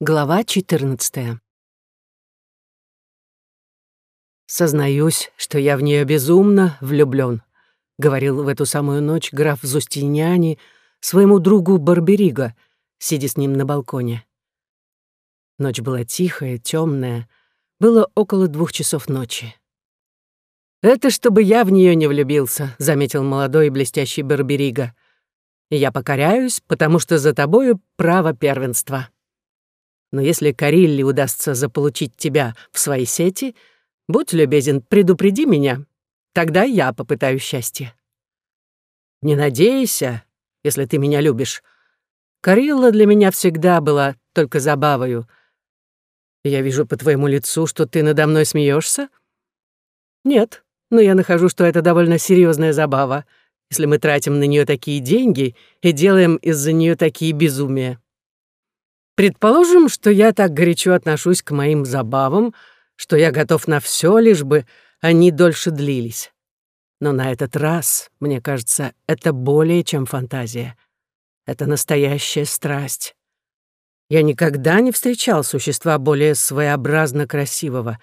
Глава 14 «Сознаюсь, что я в нее безумно влюблен», — говорил в эту самую ночь граф Зустиняни своему другу Барбериго, сидя с ним на балконе. Ночь была тихая, темная, было около двух часов ночи. «Это чтобы я в нее не влюбился», — заметил молодой и блестящий Барбериго. «Я покоряюсь, потому что за тобою право первенства». Но если Карилли удастся заполучить тебя в свои сети, будь любезен, предупреди меня. Тогда я попытаю счастье. Не надейся, если ты меня любишь. Карилла для меня всегда была только забавою. Я вижу по твоему лицу, что ты надо мной смеешься. Нет, но я нахожу, что это довольно серьезная забава, если мы тратим на нее такие деньги и делаем из-за нее такие безумия. Предположим, что я так горячо отношусь к моим забавам, что я готов на все, лишь бы они дольше длились. Но на этот раз, мне кажется, это более чем фантазия. Это настоящая страсть. Я никогда не встречал существа более своеобразно красивого.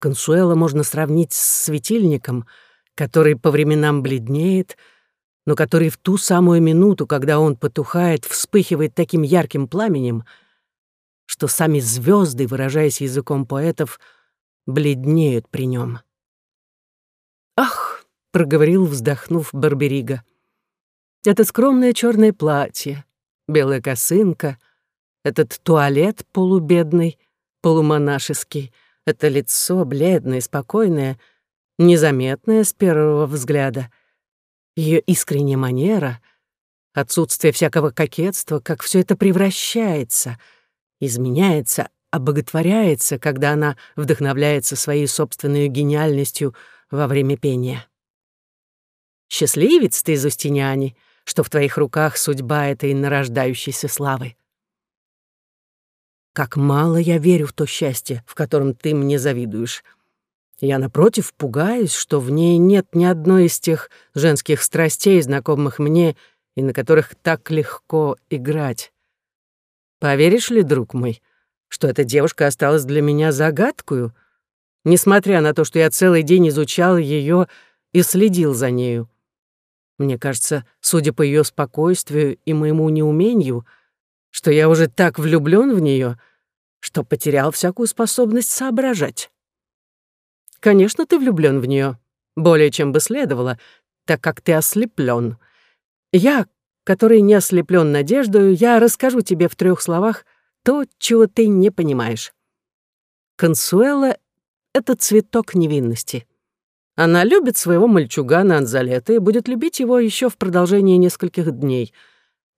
Консуэла можно сравнить с светильником, который по временам бледнеет — но который в ту самую минуту, когда он потухает, вспыхивает таким ярким пламенем, что сами звезды, выражаясь языком поэтов, бледнеют при нем. «Ах!» — проговорил, вздохнув Барберига. «Это скромное черное платье, белая косынка, этот туалет полубедный, полумонашеский, это лицо бледное, спокойное, незаметное с первого взгляда — ее искренняя манера, отсутствие всякого кокетства, как все это превращается, изменяется, обоготворяется, когда она вдохновляется своей собственной гениальностью во время пения. Счастливец ты, Зустиняни, что в твоих руках судьба этой нарождающейся славы. Как мало я верю в то счастье, в котором ты мне завидуешь. Я, напротив, пугаюсь, что в ней нет ни одной из тех женских страстей, знакомых мне и на которых так легко играть. Поверишь ли, друг мой, что эта девушка осталась для меня загадкою, несмотря на то, что я целый день изучал ее и следил за нею? Мне кажется, судя по ее спокойствию и моему неумению, что я уже так влюблен в нее, что потерял всякую способность соображать. Конечно, ты влюблён в неё, более чем бы следовало, так как ты ослеплён. Я, который не ослеплён надеждою, я расскажу тебе в трёх словах то, чего ты не понимаешь. Консуэла — это цветок невинности. Она любит своего мальчугана Анзалета и будет любить его ещё в продолжении нескольких дней.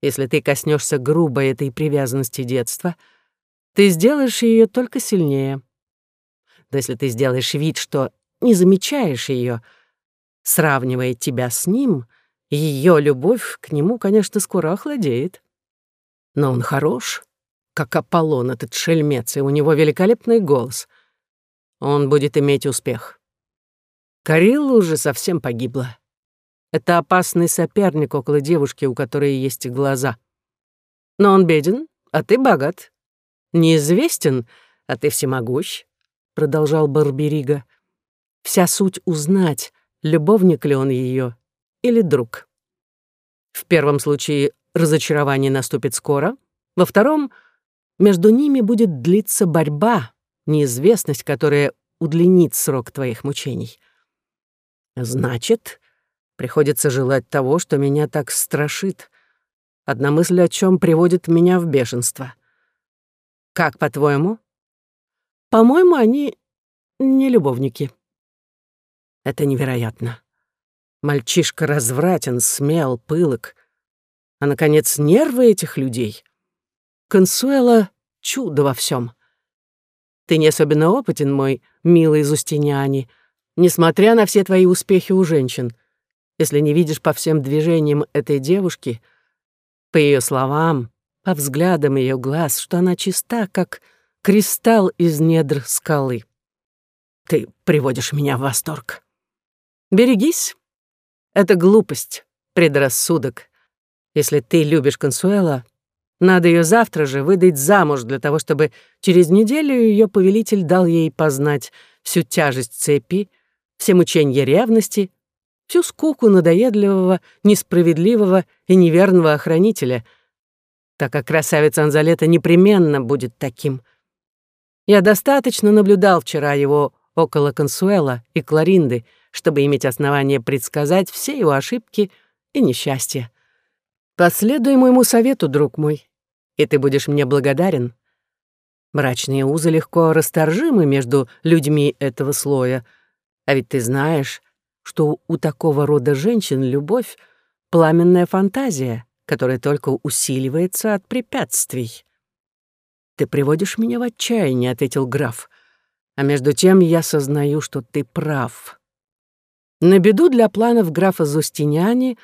Если ты коснёшься грубо этой привязанности детства, ты сделаешь её только сильнее. Но если ты сделаешь вид, что не замечаешь ее, сравнивая тебя с ним, ее любовь к нему, конечно, скоро охладеет. Но он хорош, как Аполлон, этот шельмец, и у него великолепный голос. Он будет иметь успех. Карилла уже совсем погибла. Это опасный соперник около девушки, у которой есть глаза. Но он беден, а ты богат. Неизвестен, а ты всемогущ продолжал Барберига. Вся суть узнать, любовник ли он ее или друг. В первом случае разочарование наступит скоро, во втором между ними будет длиться борьба, неизвестность, которая удлинит срок твоих мучений. Значит, приходится желать того, что меня так страшит, одна мысль о чем приводит меня в бешенство. Как, по-твоему, по-моему, они не любовники. Это невероятно. Мальчишка развратен, смел, пылок. А, наконец, нервы этих людей. Консуэла — чудо во всем. Ты не особенно опытен, мой милый Зустиняни, несмотря на все твои успехи у женщин. Если не видишь по всем движениям этой девушки, по ее словам, по взглядам ее глаз, что она чиста, как кристалл из недр скалы. Ты приводишь меня в восторг. Берегись. Это глупость, предрассудок. Если ты любишь Консуэла, Надо ее завтра же выдать замуж для того, чтобы через неделю ее повелитель дал ей познать всю тяжесть цепи, все мучения ревности, всю скуку надоедливого, несправедливого и неверного охранителя, так как красавица Анзалета непременно будет таким. Я достаточно наблюдал вчера его около Консуэла и Кларинды, чтобы иметь основание предсказать все его ошибки и несчастья. Последуй моему совету, друг мой, и ты будешь мне благодарен. Мрачные узы легко расторжимы между людьми этого слоя, а ведь ты знаешь, что у такого рода женщин любовь — пламенная фантазия, которая только усиливается от препятствий. «Ты приводишь меня в отчаяние», — ответил граф. «А между тем я сознаю, что ты прав». На беду для планов графа Зустиняни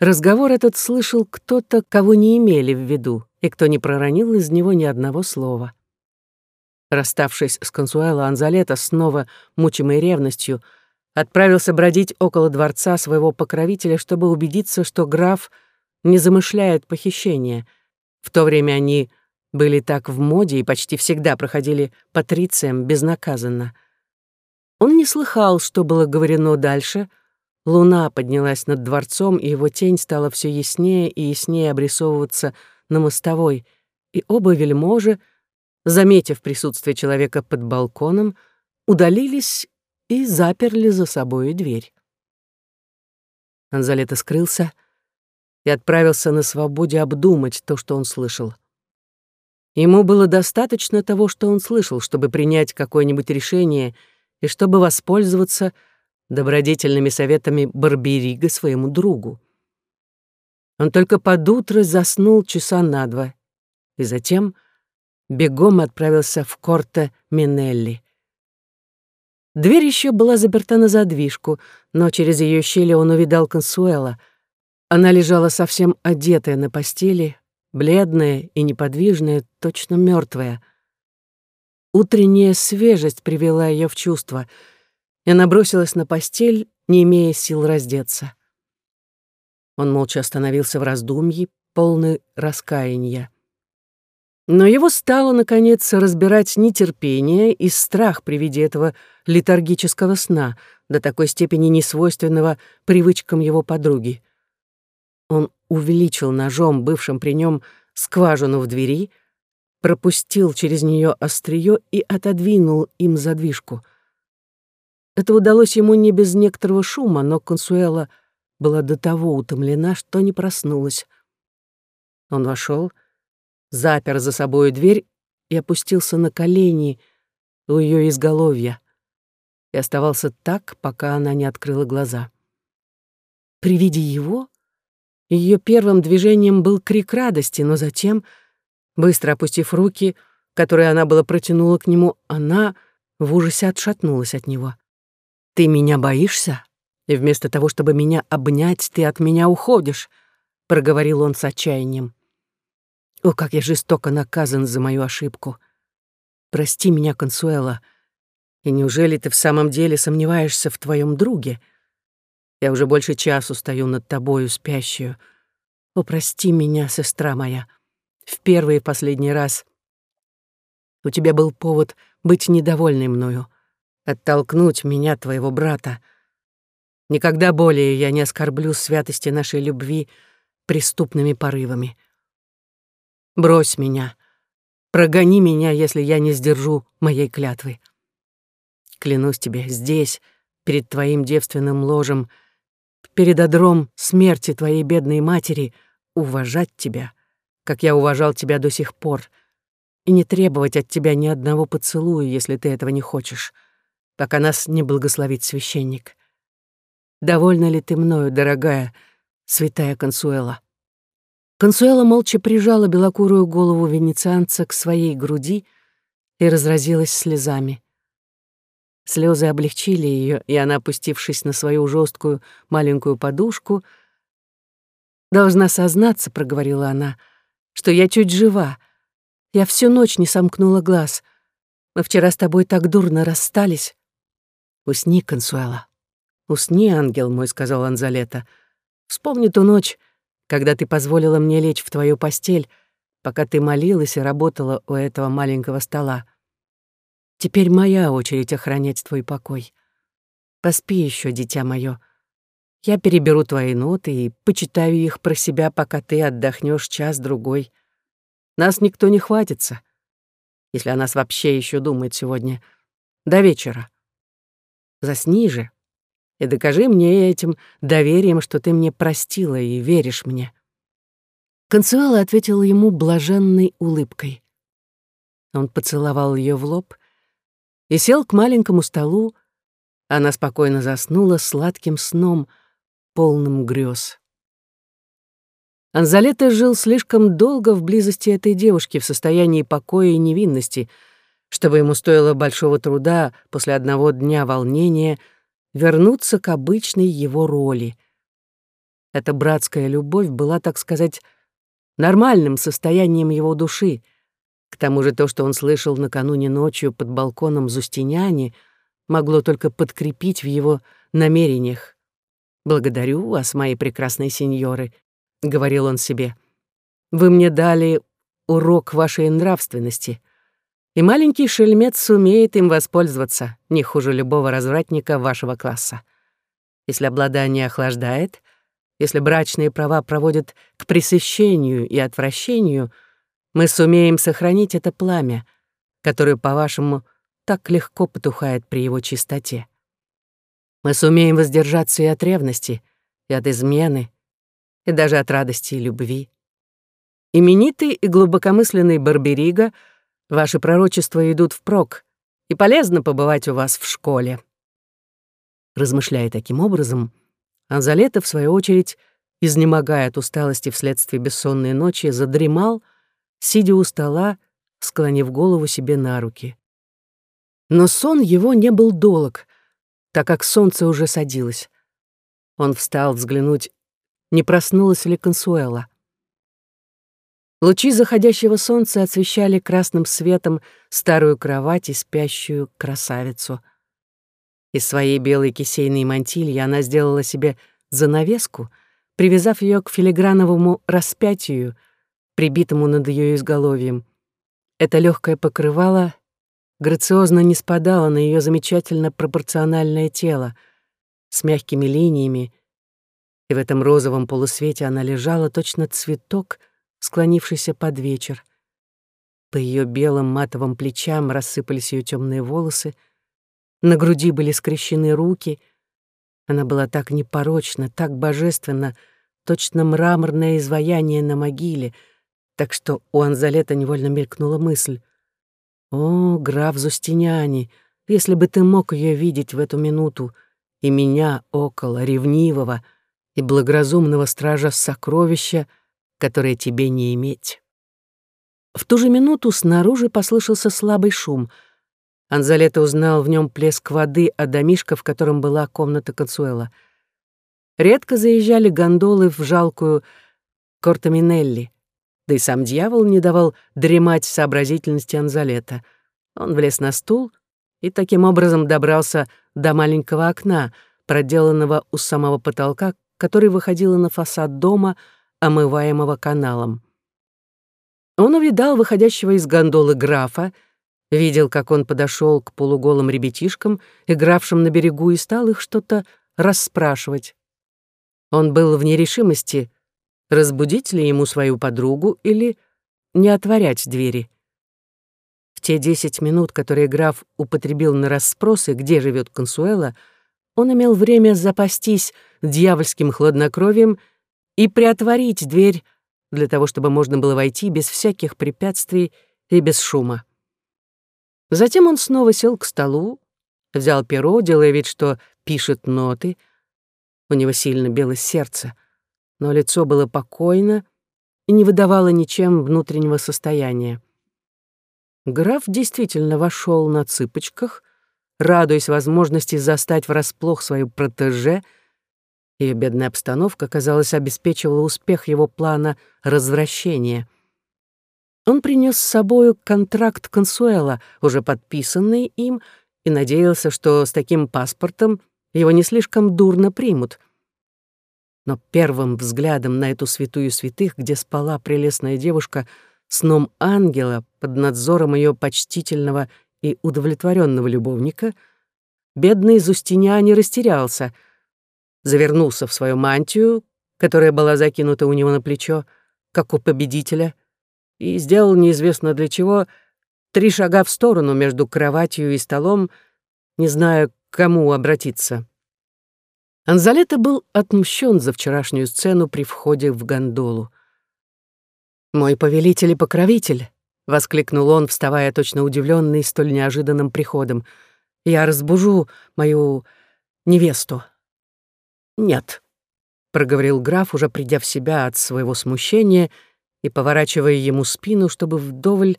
разговор этот слышал кто-то, кого не имели в виду, и кто не проронил из него ни одного слова. Расставшись с Консуэло Анзалета, снова мучимой ревностью, отправился бродить около дворца своего покровителя, чтобы убедиться, что граф не замышляет похищения. В то время они были так в моде и почти всегда проходили патрициям безнаказанно — он не слыхал, что было говорено дальше. Луна поднялась над дворцом, и его тень стала все яснее и яснее обрисовываться на мостовой, и оба вельможи, заметив присутствие человека под балконом, удалились и заперли за собой дверь. Анзалета скрылся и отправился на свободе обдумать то, что он слышал. Ему было достаточно того, что он слышал, чтобы принять какое-нибудь решение — и чтобы воспользоваться добродетельными советами Барберига своему другу. Он только под утро заснул часа на два, и затем бегом отправился в Корте Минелли. Дверь еще была заперта на задвижку, но через ее щели он увидал Консуэла. Она лежала совсем одетая на постели, бледная и неподвижная, точно мертвая — Утренняя свежесть привела ее в чувство, она бросилась на постель, не имея сил раздеться. Он молча остановился в раздумье, полный раскаяния. Но его стало, наконец, разбирать нетерпение и страх при виде этого летаргического сна, до такой степени несвойственного привычкам его подруги. Он увеличил ножом, бывшим при нем, скважину в двери — пропустил через нее острие и отодвинул им задвижку. Это удалось ему не без некоторого шума, но Консуэла была до того утомлена, что не проснулась. Он вошел, запер за собой дверь и опустился на колени у ее изголовья и оставался так, пока она не открыла глаза. При виде его ее первым движением был крик радости, но затем — Быстро опустив руки, которые она была протянула к нему, она в ужасе отшатнулась от него. «Ты меня боишься? И вместо того, чтобы меня обнять, ты от меня уходишь», — проговорил он с отчаянием. «О, как я жестоко наказан за мою ошибку! Прости меня, Консуэла. И неужели ты в самом деле сомневаешься в твоем друге? Я уже больше часу стою над тобою, спящую. О, прости меня, сестра моя!» в первый и последний раз. У тебя был повод быть недовольной мною, оттолкнуть меня, твоего брата. Никогда более я не оскорблю святости нашей любви преступными порывами. Брось меня, прогони меня, если я не сдержу моей клятвы. Клянусь тебе, здесь, перед твоим девственным ложем, перед одром смерти твоей бедной матери, уважать тебя — как я уважал тебя до сих пор, и не требовать от тебя ни одного поцелуя, если ты этого не хочешь, пока нас не благословит священник. Довольна ли ты мною, дорогая, святая Консуэла?» Консуэла молча прижала белокурую голову венецианца к своей груди и разразилась слезами. Слезы облегчили ее, и она, опустившись на свою жесткую маленькую подушку, «Должна сознаться», — проговорила она, — что я чуть жива. Я всю ночь не сомкнула глаз. Мы вчера с тобой так дурно расстались. Усни, Консуэла. Усни, ангел мой, сказал Анзалета. Вспомни ту ночь, когда ты позволила мне лечь в твою постель, пока ты молилась и работала у этого маленького стола. Теперь моя очередь охранять твой покой. Поспи еще, дитя мое. Я переберу твои ноты и почитаю их про себя, пока ты отдохнешь час-другой. Нас никто не хватится, если о нас вообще еще думает сегодня, до вечера. Засни же и докажи мне этим доверием, что ты мне простила и веришь мне». Консуэла ответила ему блаженной улыбкой. Он поцеловал ее в лоб и сел к маленькому столу. Она спокойно заснула сладким сном, полным грез. Анзалета жил слишком долго в близости этой девушки в состоянии покоя и невинности, чтобы ему стоило большого труда после одного дня волнения вернуться к обычной его роли. Эта братская любовь была, так сказать, нормальным состоянием его души. К тому же то, что он слышал накануне ночью под балконом Зустиняни, могло только подкрепить в его намерениях. «Благодарю вас, мои прекрасные сеньоры», — говорил он себе. «Вы мне дали урок вашей нравственности, и маленький шельмец сумеет им воспользоваться, не хуже любого развратника вашего класса. Если обладание охлаждает, если брачные права проводят к пресыщению и отвращению, мы сумеем сохранить это пламя, которое, по-вашему, так легко потухает при его чистоте. Мы сумеем воздержаться и от ревности, и от измены, и даже от радости и любви. Именитый и глубокомысленный Барберига, ваши пророчества идут впрок, и полезно побывать у вас в школе. Размышляя таким образом, Анзалета, в свою очередь, изнемогая от усталости вследствие бессонной ночи, задремал, сидя у стола, склонив голову себе на руки. Но сон его не был долг, так как солнце уже садилось. Он встал взглянуть, не проснулась ли Консуэла. Лучи заходящего солнца освещали красным светом старую кровать и спящую красавицу — из своей белой кисейной мантильи она сделала себе занавеску, привязав ее к филиграновому распятию, прибитому над ее изголовьем. Это легкое покрывало грациозно не спадало на ее замечательно пропорциональное тело с мягкими линиями, и в этом розовом полусвете она лежала точно цветок, склонившийся под вечер. По ее белым матовым плечам рассыпались ее темные волосы — на груди были скрещены руки. Она была так непорочна, так божественна, точно мраморное изваяние на могиле, так что у Анзалета невольно мелькнула мысль. «О, граф Зустиняни, если бы ты мог ее видеть в эту минуту, и меня около ревнивого и благоразумного стража сокровища, которое тебе не иметь». В ту же минуту снаружи послышался слабый шум — Анзалета узнал в нем плеск воды от домишка, в котором была комната Консуэла. Редко заезжали гондолы в жалкую Кортаминелли, да и сам дьявол не давал дремать сообразительности Анзалета. Он влез на стул и таким образом добрался до маленького окна, проделанного у самого потолка, который выходило на фасад дома, омываемого каналом. Он увидал выходящего из гондолы графа, Видел, как он подошел к полуголым ребятишкам, игравшим на берегу, и стал их что-то расспрашивать. Он был в нерешимости, разбудить ли ему свою подругу или не отворять двери. В те десять минут, которые граф употребил на расспросы, где живет Консуэла, он имел время запастись дьявольским хладнокровием и приотворить дверь для того, чтобы можно было войти без всяких препятствий и без шума. Затем он снова сел к столу, взял перо, делая вид, что пишет ноты. У него сильно билось сердце, но лицо было покойно и не выдавало ничем внутреннего состояния. Граф действительно вошел на цыпочках, радуясь возможности застать врасплох свою протеже. Ее бедная обстановка, казалось, обеспечивала успех его плана развращения — он принес с собою контракт Консуэла, уже подписанный им, и надеялся, что с таким паспортом его не слишком дурно примут. Но первым взглядом на эту святую святых, где спала прелестная девушка, сном ангела под надзором ее почтительного и удовлетворенного любовника, бедный Зустиня не растерялся, завернулся в свою мантию, которая была закинута у него на плечо, как у победителя, и сделал неизвестно для чего три шага в сторону между кроватью и столом, не зная, к кому обратиться. Анзалета был отмщен за вчерашнюю сцену при входе в гондолу. «Мой повелитель и покровитель!» — воскликнул он, вставая точно удивленный столь неожиданным приходом. «Я разбужу мою невесту». «Нет», — проговорил граф, уже придя в себя от своего смущения и поворачивая ему спину, чтобы вдоволь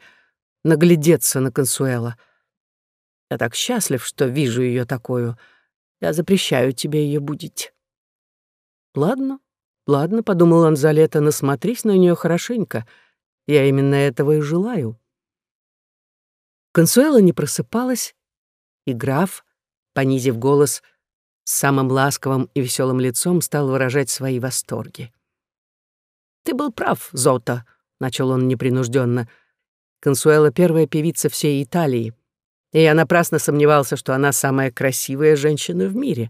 наглядеться на Консуэла. Я так счастлив, что вижу ее такую. Я запрещаю тебе ее будить. Ладно, ладно, подумал он за лето, насмотрись на нее хорошенько. Я именно этого и желаю. Консуэла не просыпалась, и граф, понизив голос, с самым ласковым и веселым лицом стал выражать свои восторги. «Ты был прав, Зота», — начал он непринужденно. Консуэла — первая певица всей Италии, и я напрасно сомневался, что она самая красивая женщина в мире.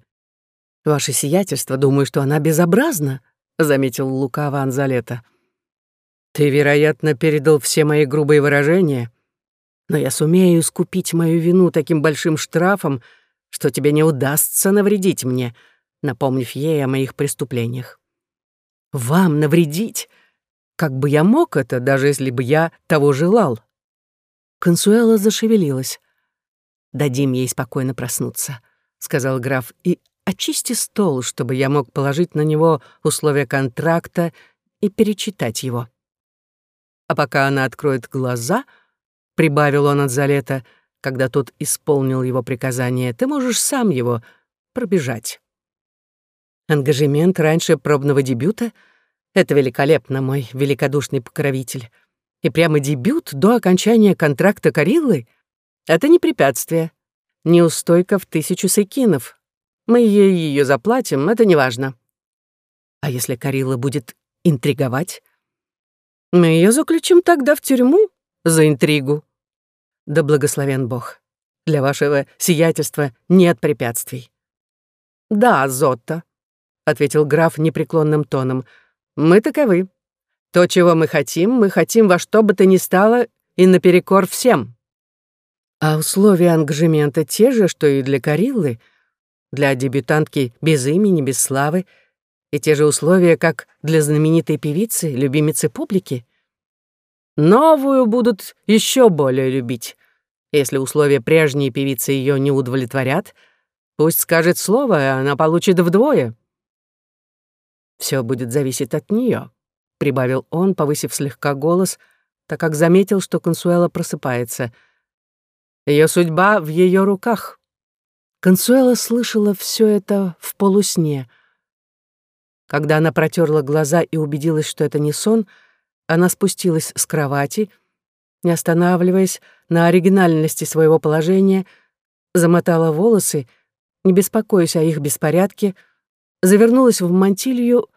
«Ваше сиятельство, думаю, что она безобразна», — заметил лукаво Анзалета. «Ты, вероятно, передал все мои грубые выражения, но я сумею искупить мою вину таким большим штрафом, что тебе не удастся навредить мне, напомнив ей о моих преступлениях». «Вам навредить? Как бы я мог это, даже если бы я того желал?» Консуэла зашевелилась. «Дадим ей спокойно проснуться», — сказал граф, «и очисти стол, чтобы я мог положить на него условия контракта и перечитать его». А пока она откроет глаза, — прибавил он от Залета, когда тот исполнил его приказание, — ты можешь сам его пробежать. Ангажемент раньше пробного дебюта — это великолепно, мой великодушный покровитель. И прямо дебют до окончания контракта Кариллы — это не препятствие. Неустойка в тысячу секинов. Мы ей ее заплатим, это не важно. А если Карилла будет интриговать? Мы ее заключим тогда в тюрьму за интригу. Да благословен Бог. Для вашего сиятельства нет препятствий. Да, Зотто, — ответил граф непреклонным тоном, — мы таковы. То, чего мы хотим, мы хотим во что бы то ни стало и наперекор всем. А условия ангажемента те же, что и для Кариллы, для дебютантки без имени, без славы, и те же условия, как для знаменитой певицы, любимицы публики. Новую будут еще более любить. Если условия прежней певицы ее не удовлетворят, пусть скажет слово, и она получит вдвое. Все будет зависеть от нее прибавил он, повысив слегка голос, так как заметил, что Консуэла просыпается. Ее судьба в ее руках. Консуэла слышала все это в полусне. Когда она протерла глаза и убедилась, что это не сон, она спустилась с кровати, не останавливаясь на оригинальности своего положения, замотала волосы, не беспокоясь о их беспорядке, завернулась в мантилью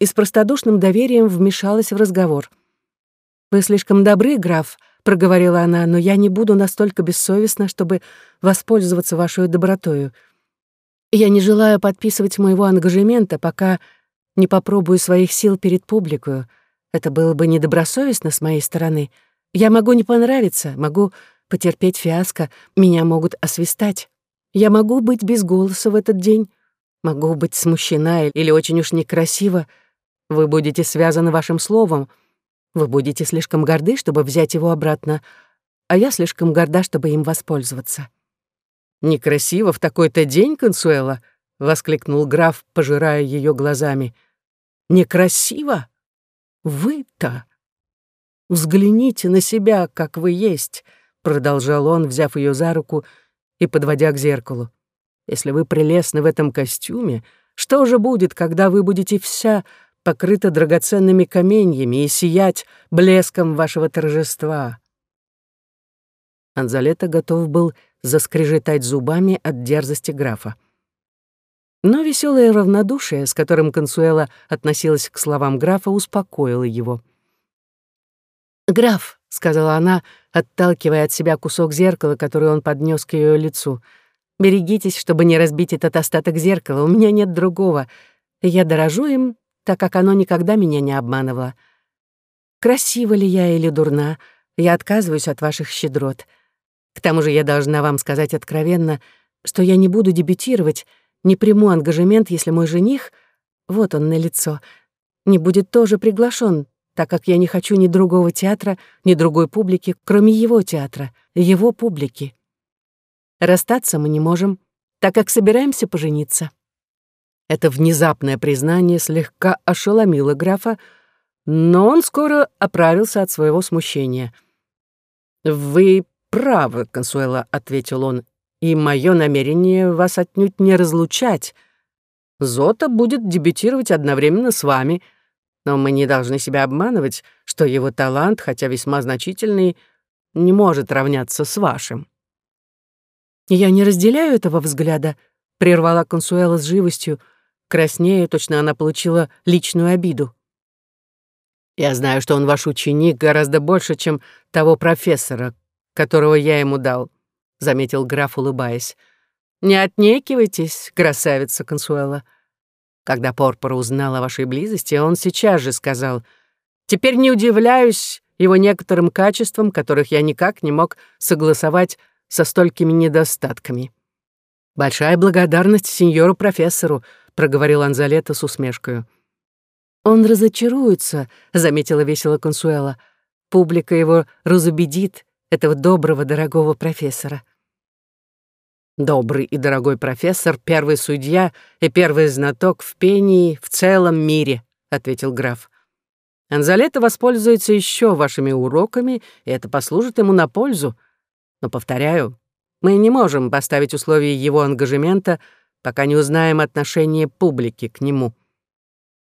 и с простодушным доверием вмешалась в разговор. «Вы слишком добры, граф», — проговорила она, «но я не буду настолько бессовестна, чтобы воспользоваться вашей добротою. Я не желаю подписывать моего ангажемента, пока не попробую своих сил перед публикою. Это было бы недобросовестно с моей стороны. Я могу не понравиться, могу потерпеть фиаско, меня могут освистать. Я могу быть без голоса в этот день, могу быть смущена или очень уж некрасиво, вы будете связаны вашим словом. Вы будете слишком горды, чтобы взять его обратно, а я слишком горда, чтобы им воспользоваться». «Некрасиво в такой-то день, Консуэла!» — воскликнул граф, пожирая ее глазами. «Некрасиво? Вы-то! Взгляните на себя, как вы есть!» — продолжал он, взяв ее за руку и подводя к зеркалу. «Если вы прелестны в этом костюме, что же будет, когда вы будете вся покрыта драгоценными каменьями и сиять блеском вашего торжества. Анзалета готов был заскрежетать зубами от дерзости графа. Но веселое равнодушие, с которым Консуэла относилась к словам графа, успокоило его. «Граф», — сказала она, отталкивая от себя кусок зеркала, который он поднес к ее лицу, «берегитесь, чтобы не разбить этот остаток зеркала, у меня нет другого. Я дорожу им, так как оно никогда меня не обманывало. Красива ли я или дурна, я отказываюсь от ваших щедрот. К тому же я должна вам сказать откровенно, что я не буду дебютировать, не приму ангажемент, если мой жених, вот он на лицо, не будет тоже приглашен, так как я не хочу ни другого театра, ни другой публики, кроме его театра, его публики. Расстаться мы не можем, так как собираемся пожениться. Это внезапное признание слегка ошеломило графа, но он скоро оправился от своего смущения. «Вы правы, Консуэла», — ответил он, «и мое намерение вас отнюдь не разлучать. Зота будет дебютировать одновременно с вами, но мы не должны себя обманывать, что его талант, хотя весьма значительный, не может равняться с вашим». «Я не разделяю этого взгляда», — прервала Консуэла с живостью, краснее, точно она получила личную обиду. Я знаю, что он ваш ученик гораздо больше, чем того профессора, которого я ему дал», — заметил граф, улыбаясь. «Не отнекивайтесь, красавица Консуэла». Когда Порпора узнал о вашей близости, он сейчас же сказал, «Теперь не удивляюсь его некоторым качествам, которых я никак не мог согласовать со столькими недостатками». «Большая благодарность сеньору профессору», — проговорил Анзалета с усмешкой. «Он разочаруется», — заметила весело Консуэла. «Публика его разубедит, этого доброго, дорогого профессора». «Добрый и дорогой профессор, первый судья и первый знаток в пении в целом мире», — ответил граф. «Анзалета воспользуется еще вашими уроками, и это послужит ему на пользу. Но, повторяю, мы не можем поставить условия его ангажемента, пока не узнаем отношение публики к нему».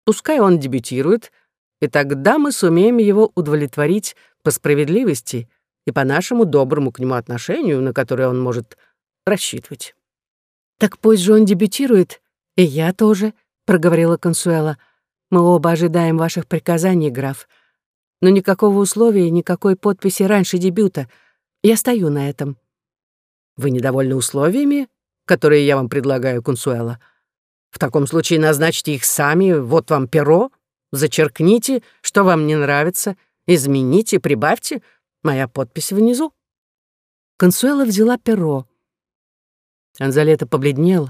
Пускай он дебютирует, и тогда мы сумеем его удовлетворить по справедливости и по нашему доброму к нему отношению, на которое он может рассчитывать. «Так пусть же он дебютирует, и я тоже», — проговорила Консуэла. «Мы оба ожидаем ваших приказаний, граф. Но никакого условия, никакой подписи раньше дебюта. Я стою на этом». «Вы недовольны условиями, которые я вам предлагаю, Консуэла?» В таком случае назначьте их сами, вот вам перо, зачеркните, что вам не нравится, измените, прибавьте, моя подпись внизу». Консуэла взяла перо. Анзалета побледнел,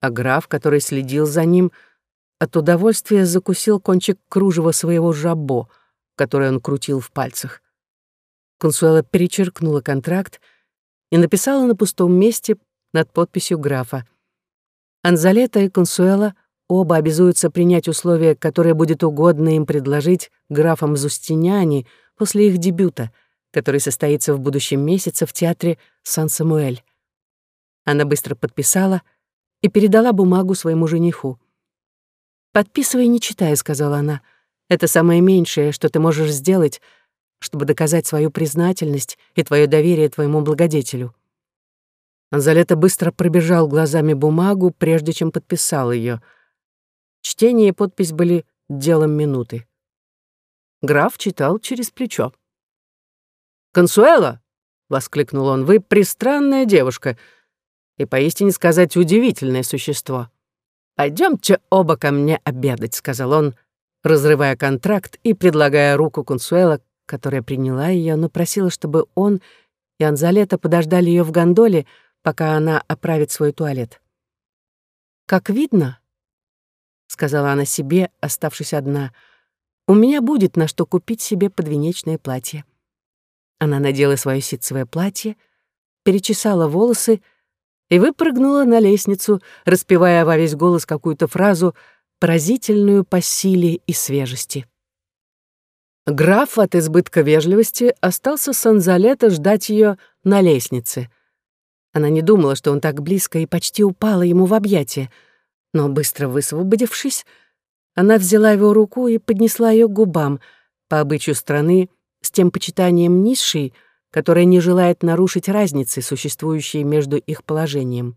а граф, который следил за ним, от удовольствия закусил кончик кружева своего жабо, которое он крутил в пальцах. Консуэла перечеркнула контракт и написала на пустом месте над подписью графа — Анзалета и Консуэла оба обязуются принять условия, которые будет угодно им предложить графам Зустиняни после их дебюта, который состоится в будущем месяце в театре Сан-Самуэль. Она быстро подписала и передала бумагу своему жениху. «Подписывай, не читая», — сказала она. «Это самое меньшее, что ты можешь сделать, чтобы доказать свою признательность и твое доверие твоему благодетелю». Анзалета быстро пробежал глазами бумагу, прежде чем подписал ее. Чтение и подпись были делом минуты. Граф читал через плечо. «Консуэла!» — воскликнул он. «Вы пристранная девушка и, поистине сказать, удивительное существо. Пойдемте оба ко мне обедать», — сказал он, разрывая контракт и предлагая руку Консуэла, которая приняла ее, но просила, чтобы он и Анзалета подождали ее в гондоле, пока она оправит свой туалет. «Как видно», — сказала она себе, оставшись одна, «у меня будет на что купить себе подвенечное платье». Она надела свое ситцевое платье, перечесала волосы и выпрыгнула на лестницу, распевая во весь голос какую-то фразу, поразительную по силе и свежести. Граф от избытка вежливости остался с Анзалета ждать ее на лестнице — она не думала, что он так близко и почти упала ему в объятия. Но быстро высвободившись, она взяла его руку и поднесла ее к губам, по обычаю страны, с тем почитанием низшей, которая не желает нарушить разницы, существующие между их положением.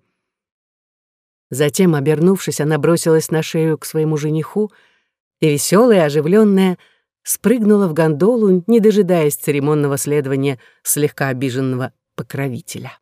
Затем, обернувшись, она бросилась на шею к своему жениху и, веселая, оживленная, спрыгнула в гондолу, не дожидаясь церемонного следования слегка обиженного покровителя.